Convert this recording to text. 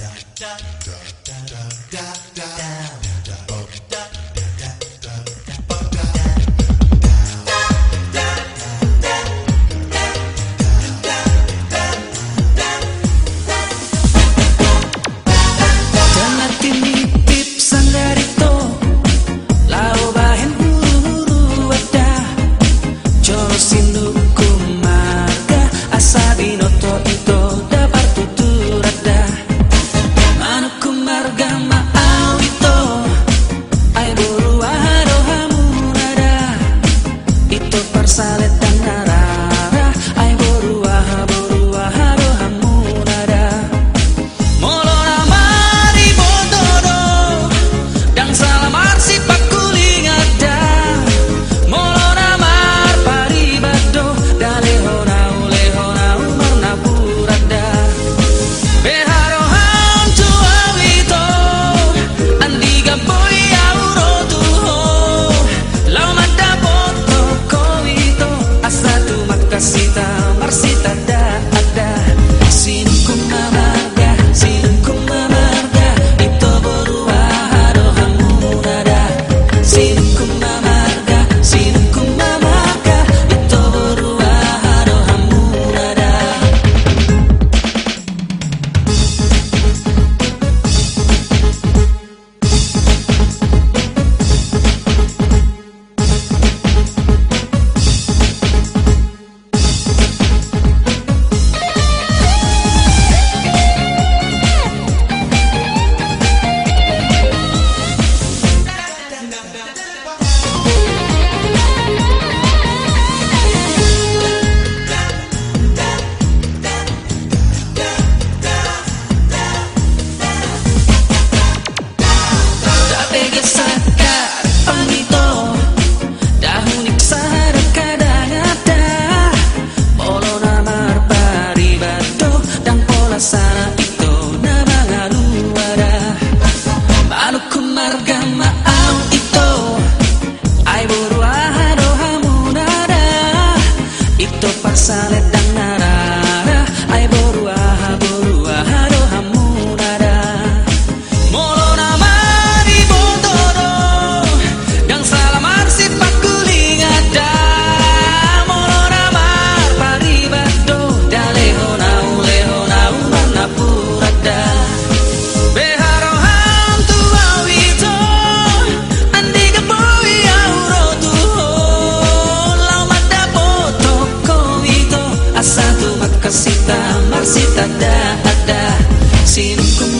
da, da. pasar tanda-tanda Sino kung